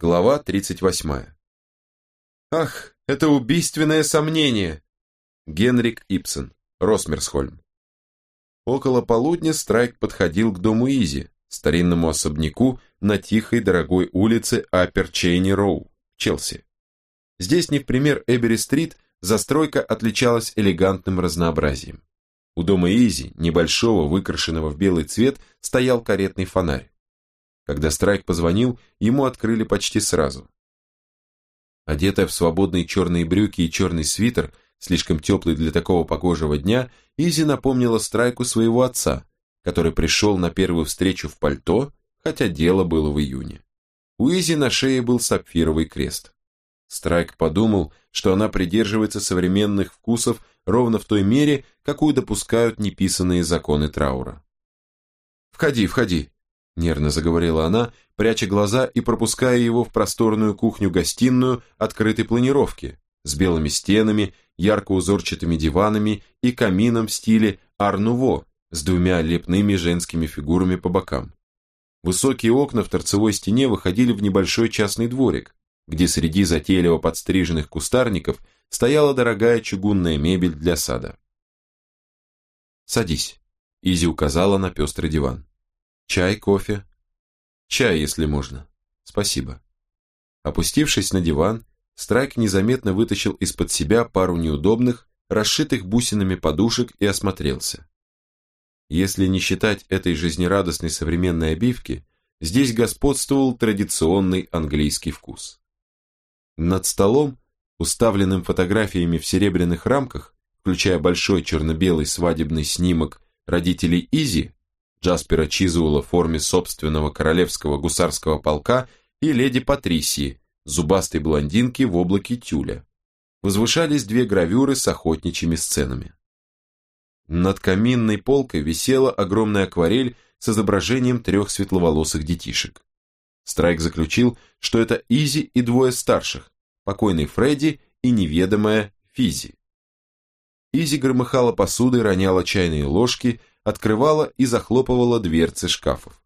Глава 38. Ах, это убийственное сомнение! Генрик Ипсон, Росмерсхольм. Около полудня Страйк подходил к дому Изи, старинному особняку на тихой дорогой улице Аппер Чейни Роу, Челси. Здесь, не в пример Эбери-стрит, застройка отличалась элегантным разнообразием. У дома Изи, небольшого, выкрашенного в белый цвет, стоял каретный фонарь. Когда Страйк позвонил, ему открыли почти сразу. Одетая в свободные черные брюки и черный свитер, слишком теплый для такого погожего дня, Изи напомнила Страйку своего отца, который пришел на первую встречу в пальто, хотя дело было в июне. У Изи на шее был сапфировый крест. Страйк подумал, что она придерживается современных вкусов ровно в той мере, какую допускают неписанные законы траура. «Входи, входи», нервно заговорила она, пряча глаза и пропуская его в просторную кухню-гостиную открытой планировки с белыми стенами, ярко-узорчатыми диванами и камином в стиле арнуво с двумя лепными женскими фигурами по бокам. Высокие окна в торцевой стене выходили в небольшой частный дворик, где среди затейливо подстриженных кустарников стояла дорогая чугунная мебель для сада. «Садись», — Изи указала на пестрый диван. Чай, кофе? Чай, если можно. Спасибо. Опустившись на диван, Страйк незаметно вытащил из-под себя пару неудобных, расшитых бусинами подушек и осмотрелся. Если не считать этой жизнерадостной современной обивки, здесь господствовал традиционный английский вкус. Над столом, уставленным фотографиями в серебряных рамках, включая большой черно-белый свадебный снимок родителей Изи, Джаспера Чизуэлла в форме собственного королевского гусарского полка и леди Патрисии, зубастой блондинки в облаке тюля. Возвышались две гравюры с охотничьими сценами. Над каминной полкой висела огромная акварель с изображением трех светловолосых детишек. Страйк заключил, что это Изи и двое старших, покойный Фредди и неведомая Физи. Изи громыхала посудой, роняла чайные ложки, открывала и захлопывала дверцы шкафов,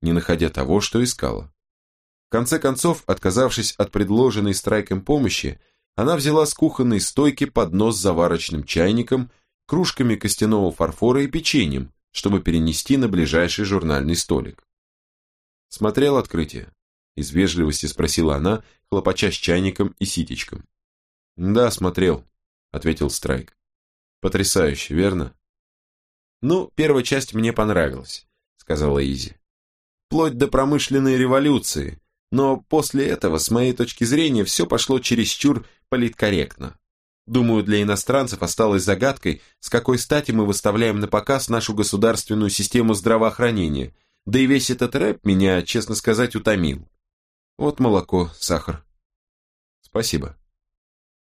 не находя того, что искала. В конце концов, отказавшись от предложенной страйком помощи, она взяла с кухонной стойки поднос с заварочным чайником, кружками костяного фарфора и печеньем, чтобы перенести на ближайший журнальный столик. Смотрел открытие. Из вежливости спросила она, хлопача с чайником и ситечком. «Да, смотрел», — ответил Страйк. «Потрясающе, верно?» «Ну, первая часть мне понравилась», — сказала Изи. «Вплоть до промышленной революции, но после этого, с моей точки зрения, все пошло чересчур политкорректно. Думаю, для иностранцев осталось загадкой, с какой стати мы выставляем на показ нашу государственную систему здравоохранения, да и весь этот рэп меня, честно сказать, утомил. Вот молоко, сахар. Спасибо.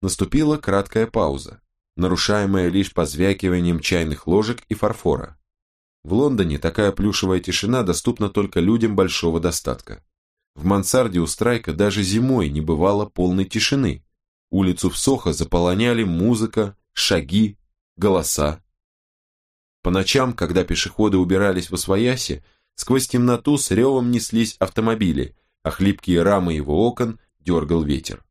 Наступила краткая пауза нарушаемая лишь позвякиванием чайных ложек и фарфора. В Лондоне такая плюшевая тишина доступна только людям большого достатка. В мансарде у Страйка даже зимой не бывало полной тишины. Улицу в Сохо заполоняли музыка, шаги, голоса. По ночам, когда пешеходы убирались в Освояси, сквозь темноту с ревом неслись автомобили, а хлипкие рамы его окон дергал ветер.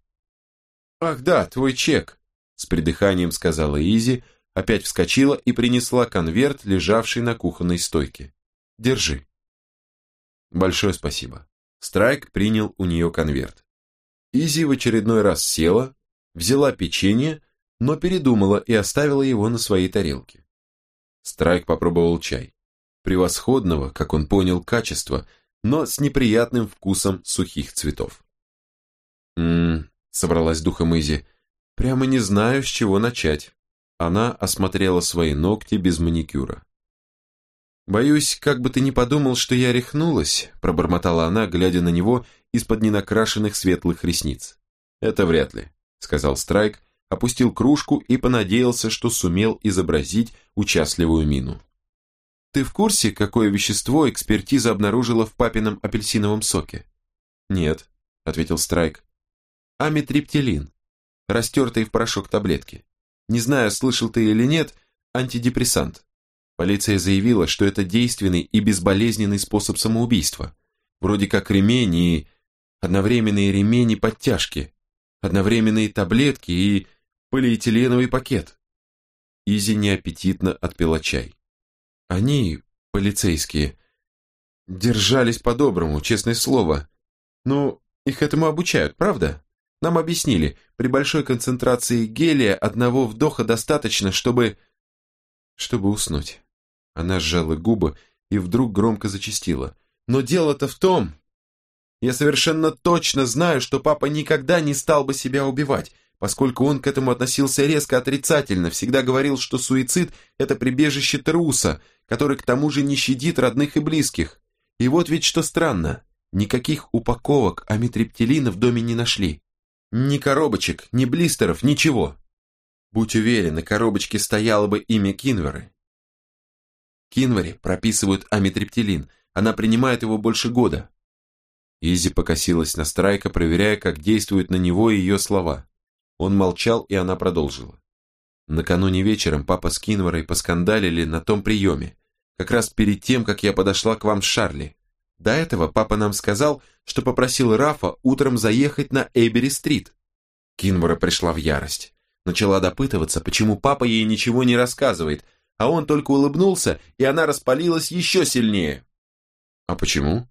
«Ах да, твой чек!» С придыханием сказала Изи, опять вскочила и принесла конверт, лежавший на кухонной стойке. Держи. Большое спасибо. Страйк принял у нее конверт. Изи в очередной раз села, взяла печенье, но передумала и оставила его на своей тарелке. Страйк попробовал чай. Превосходного, как он понял, качества, но с неприятным вкусом сухих цветов. «М-м-м», собралась духом Изи, Прямо не знаю, с чего начать. Она осмотрела свои ногти без маникюра. «Боюсь, как бы ты ни подумал, что я рехнулась», пробормотала она, глядя на него из-под ненакрашенных светлых ресниц. «Это вряд ли», — сказал Страйк, опустил кружку и понадеялся, что сумел изобразить участливую мину. «Ты в курсе, какое вещество экспертиза обнаружила в папином апельсиновом соке?» «Нет», — ответил Страйк. «Амитриптилин растертые в порошок таблетки. Не знаю, слышал ты или нет, антидепрессант. Полиция заявила, что это действенный и безболезненный способ самоубийства. Вроде как ремень и... одновременные ремени подтяжки, одновременные таблетки и полиэтиленовый пакет. Изи неаппетитно отпила чай. Они, полицейские, держались по-доброму, честное слово. Ну, их этому обучают, правда? Нам объяснили, при большой концентрации гелия одного вдоха достаточно, чтобы... чтобы уснуть. Она сжала губы и вдруг громко зачастила. Но дело-то в том... Я совершенно точно знаю, что папа никогда не стал бы себя убивать, поскольку он к этому относился резко отрицательно, всегда говорил, что суицид – это прибежище труса, который к тому же не щадит родных и близких. И вот ведь что странно, никаких упаковок амитриптилина в доме не нашли. Ни коробочек, ни блистеров, ничего. Будь уверен, на коробочке стояло бы имя Кинверы. Кинваре прописывают амитриптилин, она принимает его больше года. Изи покосилась на Страйка, проверяя, как действуют на него ее слова. Он молчал, и она продолжила. Накануне вечером папа с Кинварой поскандалили на том приеме, как раз перед тем, как я подошла к вам с Шарли. До этого папа нам сказал, что попросил Рафа утром заехать на Эйбери-стрит. Кинвара пришла в ярость. Начала допытываться, почему папа ей ничего не рассказывает, а он только улыбнулся, и она распалилась еще сильнее. «А почему?»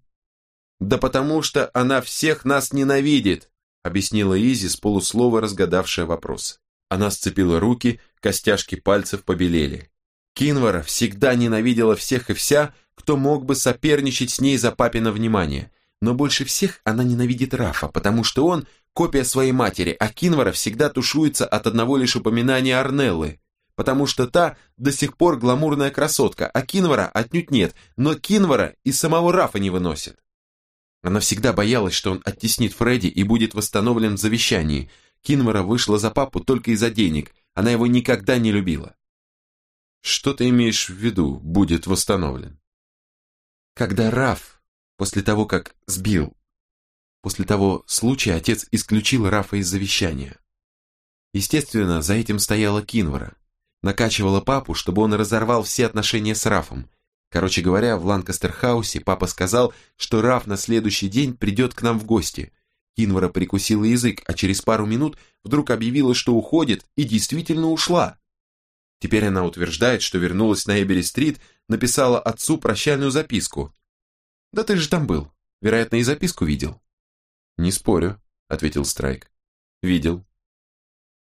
«Да потому что она всех нас ненавидит», объяснила Изи с полуслова разгадавшая вопрос. Она сцепила руки, костяшки пальцев побелели. Кинвара всегда ненавидела всех и вся, кто мог бы соперничать с ней за папино внимание. Но больше всех она ненавидит Рафа, потому что он копия своей матери, а Кинвара всегда тушуется от одного лишь упоминания Арнеллы, потому что та до сих пор гламурная красотка, а Кинвара отнюдь нет, но Кинвара и самого Рафа не выносит. Она всегда боялась, что он оттеснит Фредди и будет восстановлен в завещании. Кинвара вышла за папу только из-за денег, она его никогда не любила. Что ты имеешь в виду, будет восстановлен? Когда Раф, после того, как сбил, после того случая отец исключил Рафа из завещания. Естественно, за этим стояла Кинвара. Накачивала папу, чтобы он разорвал все отношения с Рафом. Короче говоря, в Ланкастер-хаусе папа сказал, что Раф на следующий день придет к нам в гости. Кинвара прикусила язык, а через пару минут вдруг объявила, что уходит, и действительно ушла. Теперь она утверждает, что вернулась на Эбери-стрит, написала отцу прощальную записку. «Да ты же там был. Вероятно, и записку видел». «Не спорю», — ответил Страйк. «Видел».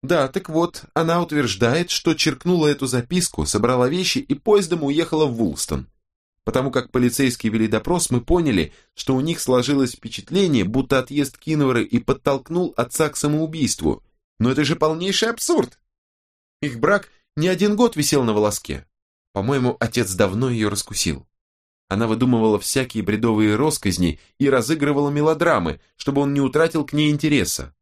«Да, так вот, она утверждает, что черкнула эту записку, собрала вещи и поездом уехала в Вулстон. Потому как полицейские вели допрос, мы поняли, что у них сложилось впечатление, будто отъезд Киновары и подтолкнул отца к самоубийству. Но это же полнейший абсурд. Их брак не один год висел на волоске. По-моему, отец давно ее раскусил. Она выдумывала всякие бредовые росказни и разыгрывала мелодрамы, чтобы он не утратил к ней интереса.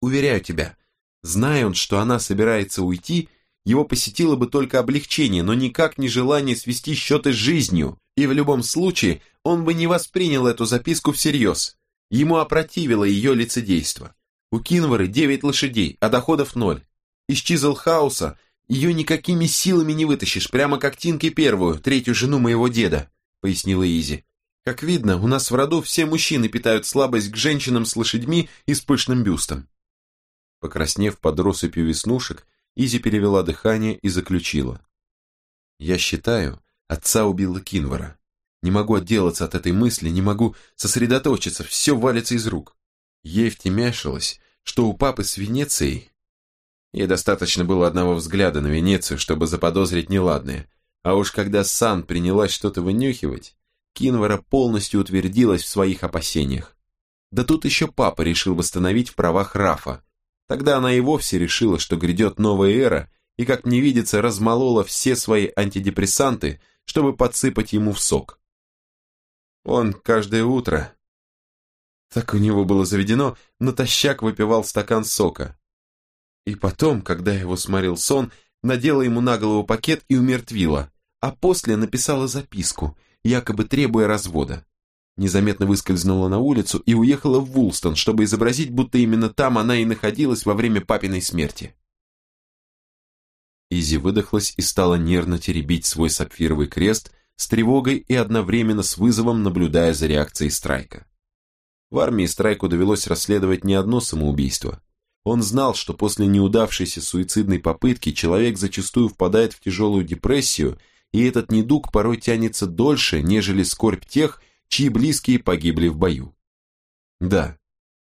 Уверяю тебя, зная он, что она собирается уйти, его посетило бы только облегчение, но никак не желание свести счеты с жизнью, и в любом случае он бы не воспринял эту записку всерьез. Ему опротивило ее лицедейство. У Кинвары девять лошадей, а доходов ноль. Из Чизлхауса ее никакими силами не вытащишь, прямо как Тинки первую, третью жену моего деда», — пояснила Изи. «Как видно, у нас в роду все мужчины питают слабость к женщинам с лошадьми и с пышным бюстом». Покраснев под россыпью веснушек, Изи перевела дыхание и заключила. «Я считаю, отца убила Кинвара. Не могу отделаться от этой мысли, не могу сосредоточиться, все валится из рук. Ей втемяшилось, что у папы с Венецией Ей достаточно было одного взгляда на Венецию, чтобы заподозрить неладное. А уж когда Сан принялась что-то вынюхивать, Кинвара полностью утвердилась в своих опасениях. Да тут еще папа решил восстановить в правах Рафа. Тогда она и вовсе решила, что грядет новая эра, и, как мне видится, размолола все свои антидепрессанты, чтобы подсыпать ему в сок. Он каждое утро, так у него было заведено, натощак выпивал стакан сока, и потом, когда его сморил сон, надела ему на голову пакет и умертвила, а после написала записку, якобы требуя развода. Незаметно выскользнула на улицу и уехала в Вулстон, чтобы изобразить, будто именно там она и находилась во время папиной смерти. Изи выдохлась и стала нервно теребить свой сапфировый крест с тревогой и одновременно с вызовом наблюдая за реакцией Страйка. В армии Страйку довелось расследовать не одно самоубийство. Он знал, что после неудавшейся суицидной попытки человек зачастую впадает в тяжелую депрессию, и этот недуг порой тянется дольше, нежели скорбь тех, чьи близкие погибли в бою. Да,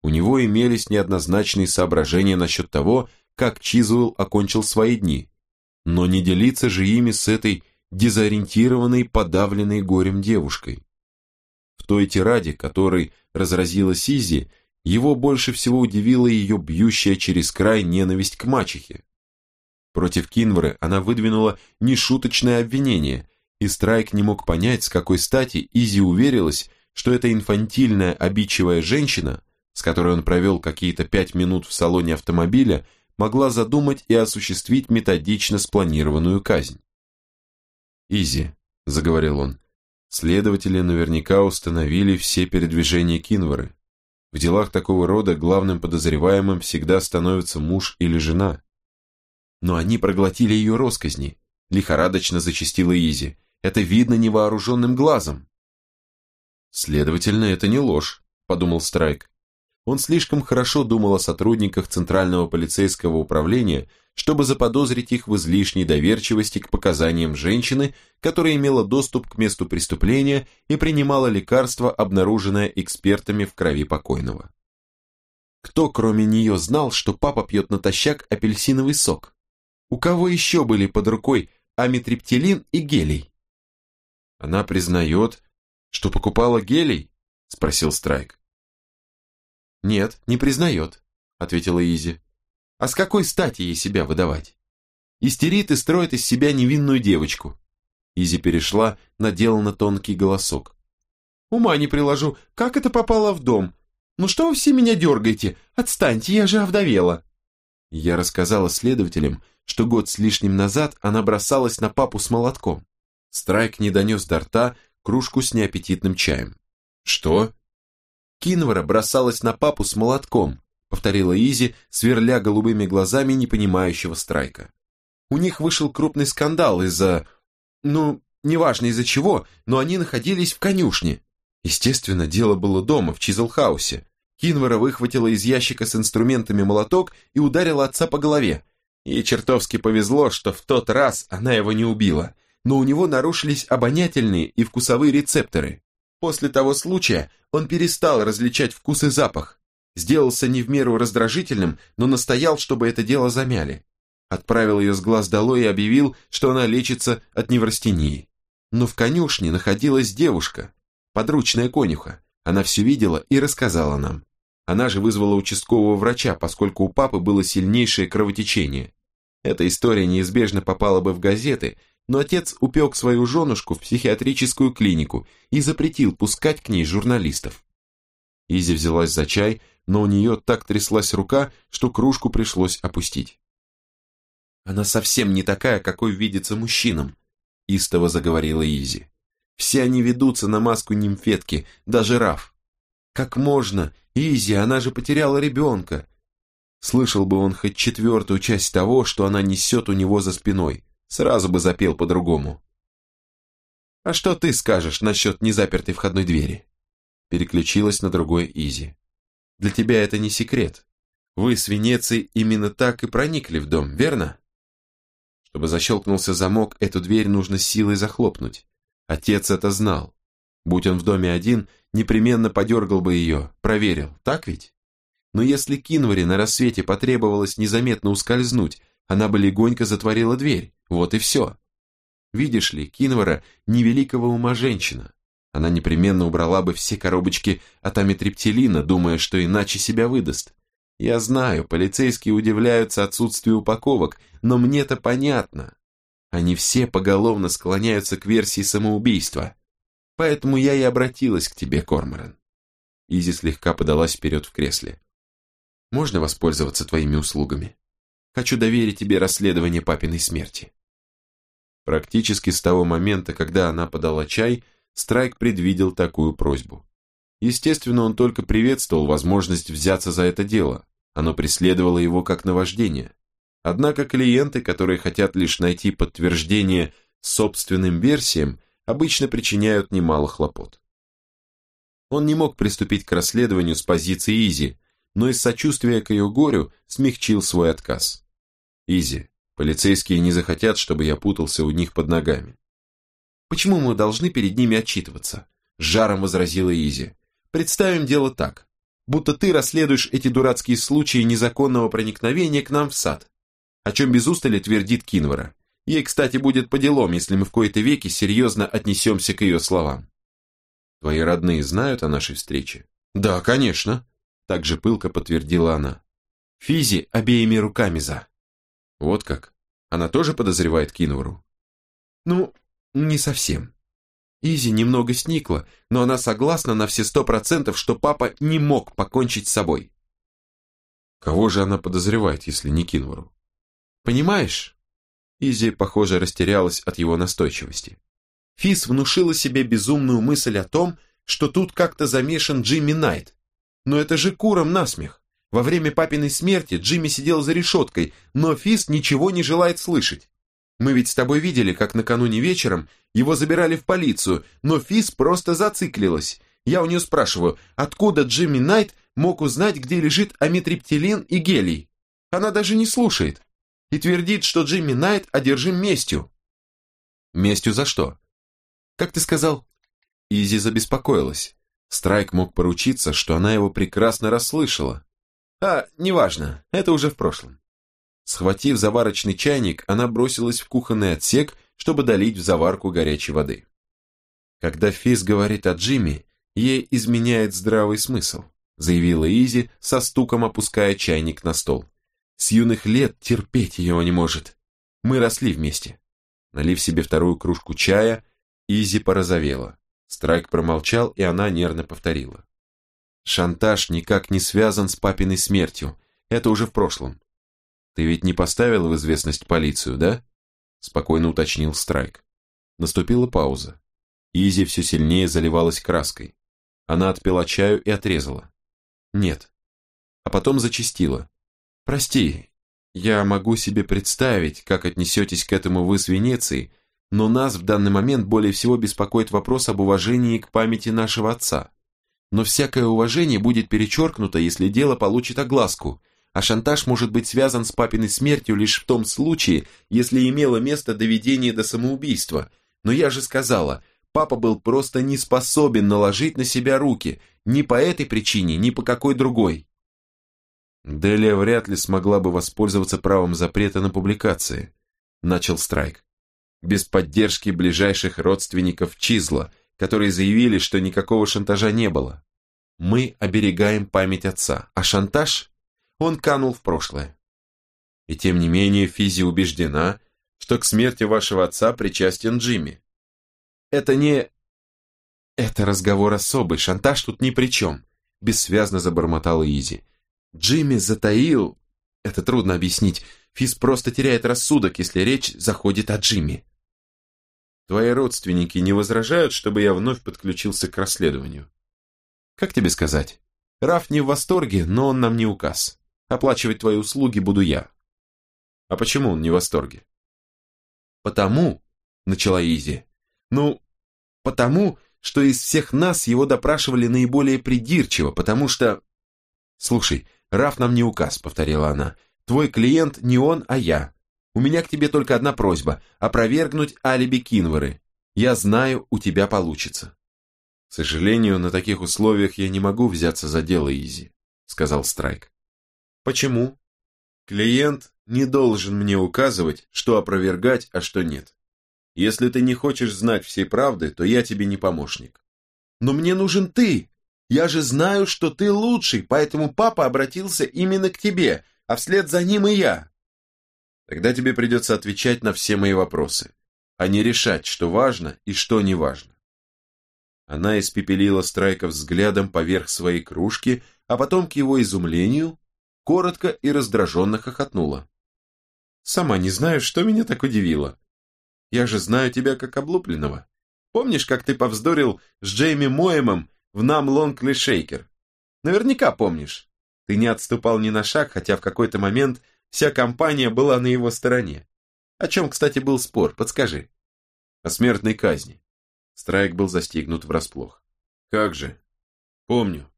у него имелись неоднозначные соображения насчет того, как Чизуэлл окончил свои дни, но не делиться же ими с этой дезориентированной, подавленной горем девушкой. В той тираде, которой разразилась Изи, его больше всего удивила ее бьющая через край ненависть к мачехе. Против Кинвры она выдвинула нешуточное обвинение, и Страйк не мог понять, с какой стати Изи уверилась, что эта инфантильная обидчивая женщина, с которой он провел какие-то пять минут в салоне автомобиля, могла задумать и осуществить методично спланированную казнь. «Изи», — заговорил он, — «следователи наверняка установили все передвижения Кинвары. В делах такого рода главным подозреваемым всегда становится муж или жена. Но они проглотили ее росказни, лихорадочно зачастила Изи. Это видно невооруженным глазом. Следовательно, это не ложь, подумал Страйк. Он слишком хорошо думал о сотрудниках Центрального полицейского управления, чтобы заподозрить их в излишней доверчивости к показаниям женщины, которая имела доступ к месту преступления и принимала лекарство, обнаруженное экспертами в крови покойного. Кто, кроме нее, знал, что папа пьет натощак апельсиновый сок? У кого еще были под рукой амитриптилин и гелий? Она признает, что покупала гелий? Спросил Страйк. «Нет, не признает», — ответила Изи. «А с какой стати ей себя выдавать? Истерит и строит из себя невинную девочку». Изи перешла на деланно тонкий голосок. «Ума не приложу, как это попало в дом? Ну что вы все меня дергаете? Отстаньте, я же овдовела». Я рассказала следователям, что год с лишним назад она бросалась на папу с молотком. Страйк не донес до рта кружку с неаппетитным чаем. «Что?» Кинвара бросалась на папу с молотком, повторила Изи, сверля голубыми глазами непонимающего страйка. У них вышел крупный скандал из-за... Ну, неважно из-за чего, но они находились в конюшне. Естественно, дело было дома, в Чизлхаусе. Кинвара выхватила из ящика с инструментами молоток и ударила отца по голове. Ей чертовски повезло, что в тот раз она его не убила, но у него нарушились обонятельные и вкусовые рецепторы. После того случая он перестал различать вкус и запах, сделался не в меру раздражительным, но настоял, чтобы это дело замяли. Отправил ее с глаз долой и объявил, что она лечится от неврастении. Но в конюшне находилась девушка, подручная конюха. Она все видела и рассказала нам. Она же вызвала участкового врача, поскольку у папы было сильнейшее кровотечение. Эта история неизбежно попала бы в газеты, но отец упек свою женушку в психиатрическую клинику и запретил пускать к ней журналистов. Изи взялась за чай, но у нее так тряслась рука, что кружку пришлось опустить. «Она совсем не такая, какой видится мужчинам», – истово заговорила Изи. «Все они ведутся на маску нимфетки, даже Раф. Как можно? Изи, она же потеряла ребенка. Слышал бы он хоть четвертую часть того, что она несет у него за спиной. Сразу бы запел по-другому. «А что ты скажешь насчет незапертой входной двери?» Переключилась на другой Изи. «Для тебя это не секрет. Вы с Венецией именно так и проникли в дом, верно?» Чтобы защелкнулся замок, эту дверь нужно силой захлопнуть. Отец это знал. Будь он в доме один, непременно подергал бы ее, проверил, так ведь? Но если Кинваре на рассвете потребовалось незаметно ускользнуть, она бы легонько затворила дверь. Вот и все. Видишь ли, Кинвара невеликого ума женщина. Она непременно убрала бы все коробочки от амитриптилина, думая, что иначе себя выдаст. Я знаю, полицейские удивляются отсутствию упаковок, но мне-то понятно. Они все поголовно склоняются к версии самоубийства. Поэтому я и обратилась к тебе, Корморан. Изи слегка подалась вперед в кресле. Можно воспользоваться твоими услугами? Хочу доверить тебе расследование папиной смерти». Практически с того момента, когда она подала чай, Страйк предвидел такую просьбу. Естественно, он только приветствовал возможность взяться за это дело. Оно преследовало его как наваждение. Однако клиенты, которые хотят лишь найти подтверждение собственным версиям, обычно причиняют немало хлопот. Он не мог приступить к расследованию с позиции Изи, но из сочувствия к ее горю смягчил свой отказ. Изи, полицейские не захотят, чтобы я путался у них под ногами. Почему мы должны перед ними отчитываться? С жаром возразила Изи. Представим дело так. Будто ты расследуешь эти дурацкие случаи незаконного проникновения к нам в сад. О чем без устали твердит Кинвара. Ей, кстати, будет по делам, если мы в кои-то веки серьезно отнесемся к ее словам. Твои родные знают о нашей встрече? Да, конечно. Также пылко подтвердила она. Физи обеими руками за. Вот как? Она тоже подозревает Кинвару? Ну, не совсем. Изи немного сникла, но она согласна на все сто процентов, что папа не мог покончить с собой. Кого же она подозревает, если не Кинвару? Понимаешь? Изи, похоже, растерялась от его настойчивости. Фис внушила себе безумную мысль о том, что тут как-то замешан Джимми Найт. Но это же куром насмех. Во время папиной смерти Джимми сидел за решеткой, но Фис ничего не желает слышать. Мы ведь с тобой видели, как накануне вечером его забирали в полицию, но Фис просто зациклилась. Я у нее спрашиваю, откуда Джимми Найт мог узнать, где лежит амитриптилин и гелий? Она даже не слушает. И твердит, что Джимми Найт одержим местью. Местью за что? Как ты сказал? Изи забеспокоилась. Страйк мог поручиться, что она его прекрасно расслышала. А, неважно, это уже в прошлом. Схватив заварочный чайник, она бросилась в кухонный отсек, чтобы долить в заварку горячей воды. Когда Физ говорит о Джимми, ей изменяет здравый смысл, заявила Изи, со стуком опуская чайник на стол. С юных лет терпеть ее не может. Мы росли вместе. Налив себе вторую кружку чая, Изи порозовела. Страйк промолчал, и она нервно повторила. Шантаж никак не связан с папиной смертью. Это уже в прошлом. «Ты ведь не поставил в известность полицию, да?» Спокойно уточнил Страйк. Наступила пауза. Изи все сильнее заливалась краской. Она отпила чаю и отрезала. «Нет». А потом зачастила. «Прости, я могу себе представить, как отнесетесь к этому вы с Венецией, но нас в данный момент более всего беспокоит вопрос об уважении к памяти нашего отца. Но всякое уважение будет перечеркнуто, если дело получит огласку, а шантаж может быть связан с папиной смертью лишь в том случае, если имело место доведение до самоубийства. Но я же сказала, папа был просто не способен наложить на себя руки, ни по этой причине, ни по какой другой. Делия вряд ли смогла бы воспользоваться правом запрета на публикации, начал Страйк. Без поддержки ближайших родственников Чизла, которые заявили, что никакого шантажа не было. Мы оберегаем память отца, а шантаж он канул в прошлое. И тем не менее Физи убеждена, что к смерти вашего отца причастен Джимми. Это не... Это разговор особый, шантаж тут ни при чем, бессвязно забормотала Изи. Джимми затаил... Это трудно объяснить. Физ просто теряет рассудок, если речь заходит о Джимми. Твои родственники не возражают, чтобы я вновь подключился к расследованию? Как тебе сказать? Раф не в восторге, но он нам не указ. Оплачивать твои услуги буду я. А почему он не в восторге? Потому, начала Изи, ну, потому, что из всех нас его допрашивали наиболее придирчиво, потому что... Слушай, Раф нам не указ, повторила она. Твой клиент не он, а я. У меня к тебе только одна просьба – опровергнуть алиби Кинвары. Я знаю, у тебя получится. К сожалению, на таких условиях я не могу взяться за дело, Изи, сказал Страйк. Почему? Клиент не должен мне указывать, что опровергать, а что нет. Если ты не хочешь знать всей правды, то я тебе не помощник. Но мне нужен ты. Я же знаю, что ты лучший, поэтому папа обратился именно к тебе, а вслед за ним и я. Тогда тебе придется отвечать на все мои вопросы, а не решать, что важно и что не важно. Она испепелила Страйка взглядом поверх своей кружки, а потом, к его изумлению, коротко и раздраженно хохотнула. «Сама не знаю, что меня так удивило. Я же знаю тебя как облупленного. Помнишь, как ты повздорил с Джейми Моемом в нам Лонгли Шейкер? Наверняка помнишь. Ты не отступал ни на шаг, хотя в какой-то момент вся компания была на его стороне. О чем, кстати, был спор, подскажи. О смертной казни. Страйк был застигнут врасплох. Как же? Помню.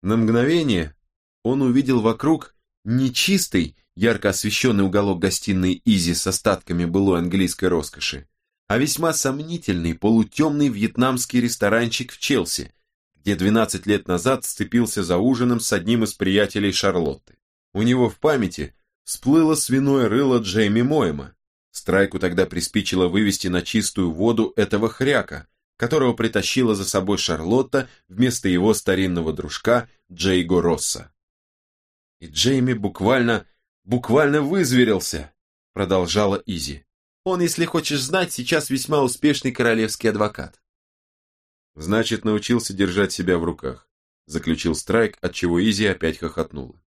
На мгновение он увидел вокруг нечистый, ярко освещенный уголок гостиной Изи с остатками былой английской роскоши, а весьма сомнительный полутемный вьетнамский ресторанчик в Челси, где 12 лет назад сцепился за ужином с одним из приятелей Шарлотты. У него в памяти всплыло свиное рыло Джейми Моэма. Страйку тогда приспичило вывести на чистую воду этого хряка, которого притащила за собой Шарлотта вместо его старинного дружка Джейго Росса. И Джейми буквально, буквально вызверился, продолжала Изи. Он, если хочешь знать, сейчас весьма успешный королевский адвокат. Значит, научился держать себя в руках, заключил Страйк, от чего Изи опять хохотнула.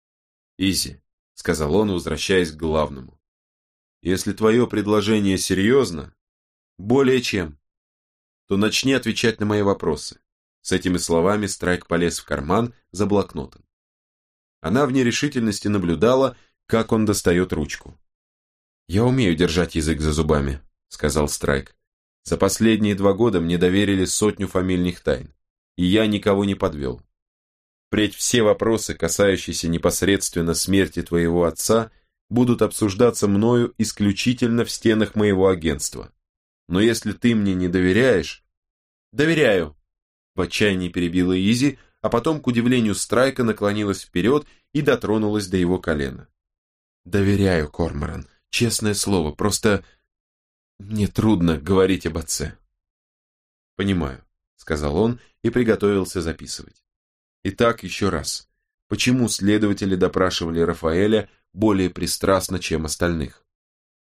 Изи, сказал он, возвращаясь к главному. Если твое предложение серьезно, более чем, то начни отвечать на мои вопросы. С этими словами Страйк полез в карман за блокнотом. Она в нерешительности наблюдала, как он достает ручку. «Я умею держать язык за зубами», — сказал Страйк. «За последние два года мне доверили сотню фамильных тайн, и я никого не подвел. Впредь все вопросы, касающиеся непосредственно смерти твоего отца, будут обсуждаться мною исключительно в стенах моего агентства. Но если ты мне не доверяешь...» «Доверяю», — в отчаянии перебила Изи, а потом, к удивлению Страйка, наклонилась вперед и дотронулась до его колена. «Доверяю, Корморан, честное слово, просто мне трудно говорить об отце». «Понимаю», — сказал он и приготовился записывать. Итак, еще раз. Почему следователи допрашивали Рафаэля более пристрастно, чем остальных?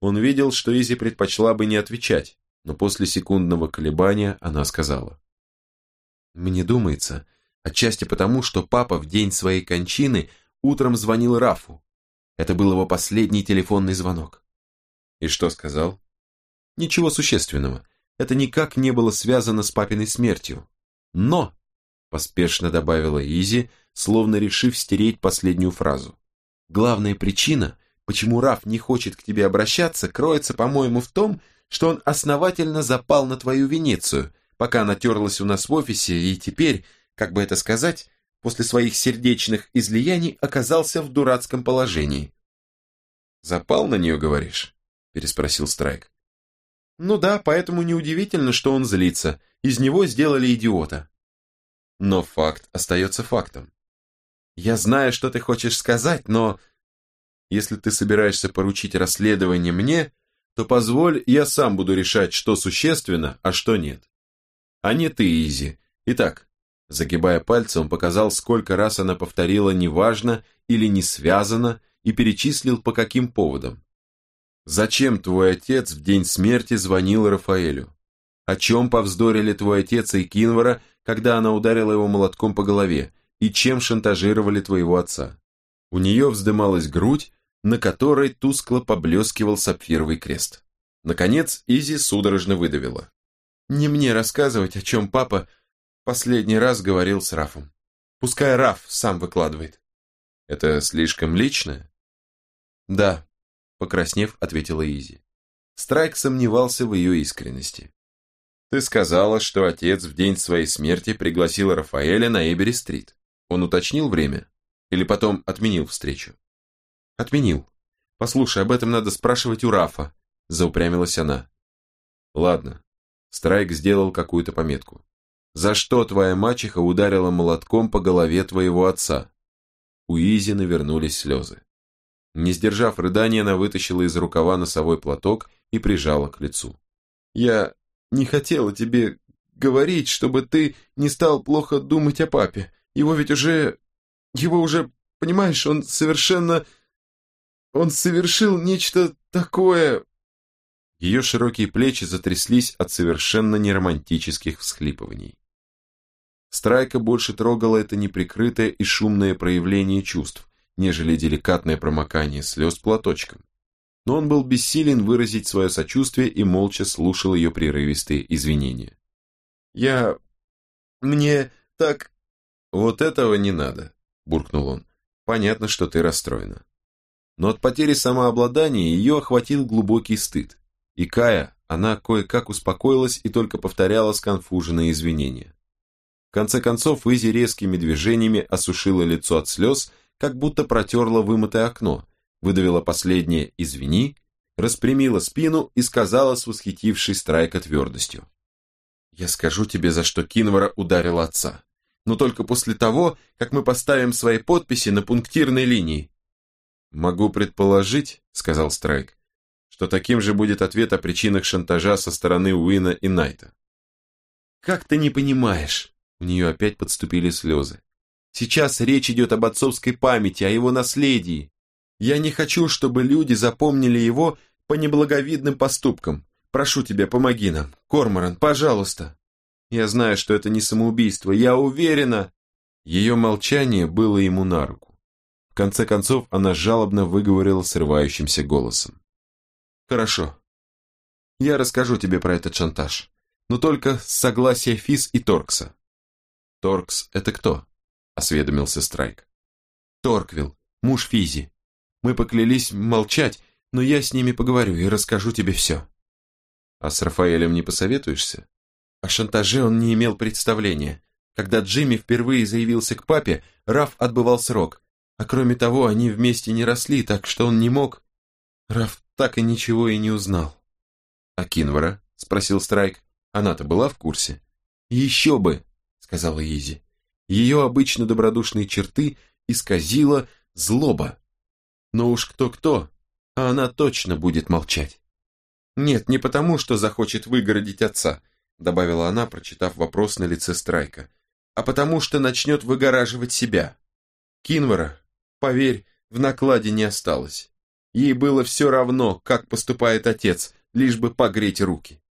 Он видел, что Изи предпочла бы не отвечать, но после секундного колебания она сказала. «Мне думается, Отчасти потому, что папа в день своей кончины утром звонил Рафу. Это был его последний телефонный звонок. И что сказал? Ничего существенного. Это никак не было связано с папиной смертью. Но, поспешно добавила Изи, словно решив стереть последнюю фразу. Главная причина, почему Раф не хочет к тебе обращаться, кроется, по-моему, в том, что он основательно запал на твою Венецию, пока она терлась у нас в офисе, и теперь как бы это сказать, после своих сердечных излияний оказался в дурацком положении. «Запал на нее, говоришь?» – переспросил Страйк. «Ну да, поэтому неудивительно, что он злится. Из него сделали идиота». Но факт остается фактом. «Я знаю, что ты хочешь сказать, но...» «Если ты собираешься поручить расследование мне, то позволь, я сам буду решать, что существенно, а что нет. А не ты, Изи. Итак, Загибая пальцы, он показал, сколько раз она повторила «неважно» или «не связано» и перечислил, по каким поводам. «Зачем твой отец в день смерти звонил Рафаэлю? О чем повздорили твой отец и Кинвара, когда она ударила его молотком по голове, и чем шантажировали твоего отца?» У нее вздымалась грудь, на которой тускло поблескивал сапфировый крест. Наконец Изи судорожно выдавила. «Не мне рассказывать, о чем папа Последний раз говорил с Рафом. Пускай Раф сам выкладывает. Это слишком личное? Да, покраснев, ответила Изи. Страйк сомневался в ее искренности. Ты сказала, что отец в день своей смерти пригласил Рафаэля на Эбери-стрит. Он уточнил время? Или потом отменил встречу? Отменил. Послушай, об этом надо спрашивать у Рафа, заупрямилась она. Ладно. Страйк сделал какую-то пометку. За что твоя мачеха ударила молотком по голове твоего отца?» У Изи навернулись слезы. Не сдержав рыдания, она вытащила из рукава носовой платок и прижала к лицу. «Я не хотела тебе говорить, чтобы ты не стал плохо думать о папе. Его ведь уже... Его уже, понимаешь, он совершенно... Он совершил нечто такое...» Ее широкие плечи затряслись от совершенно неромантических всхлипываний. Страйка больше трогало это неприкрытое и шумное проявление чувств, нежели деликатное промокание слез платочком. Но он был бессилен выразить свое сочувствие и молча слушал ее прерывистые извинения. «Я... мне так...» «Вот этого не надо», – буркнул он. «Понятно, что ты расстроена». Но от потери самообладания ее охватил глубокий стыд. И Кая, она кое-как успокоилась и только повторяла сконфуженные извинения. Конце концов, Изи резкими движениями осушила лицо от слез, как будто протерла вымытое окно, выдавила последнее «извини», распрямила спину и сказала с восхитившей Страйка твердостью. «Я скажу тебе, за что Кинвара ударил отца, но только после того, как мы поставим свои подписи на пунктирной линии». «Могу предположить», — сказал Страйк, что таким же будет ответ о причинах шантажа со стороны Уина и Найта. «Как ты не понимаешь?» У нее опять подступили слезы. «Сейчас речь идет об отцовской памяти, о его наследии. Я не хочу, чтобы люди запомнили его по неблаговидным поступкам. Прошу тебя, помоги нам. Корморан, пожалуйста. Я знаю, что это не самоубийство, я уверена. Ее молчание было ему на руку. В конце концов, она жалобно выговорила срывающимся голосом. Хорошо. Я расскажу тебе про этот шантаж, но только с согласия Фис и Торкса. Торкс – это кто? Осведомился Страйк. Торквилл, муж Физи. Мы поклялись молчать, но я с ними поговорю и расскажу тебе все. А с Рафаэлем не посоветуешься? О шантаже он не имел представления. Когда Джимми впервые заявился к папе, Раф отбывал срок. А кроме того, они вместе не росли, так что он не мог... Раф так и ничего и не узнал. «А Кинвара?» – спросил Страйк. «Она-то была в курсе?» «Еще бы!» – сказала Изи. Ее обычно добродушные черты исказила злоба. Но уж кто-кто, а она точно будет молчать. «Нет, не потому, что захочет выгородить отца», добавила она, прочитав вопрос на лице Страйка, а потому что начнет выгораживать себя. Кинвара, поверь, в накладе не осталось. Ей было все равно, как поступает отец, лишь бы погреть руки.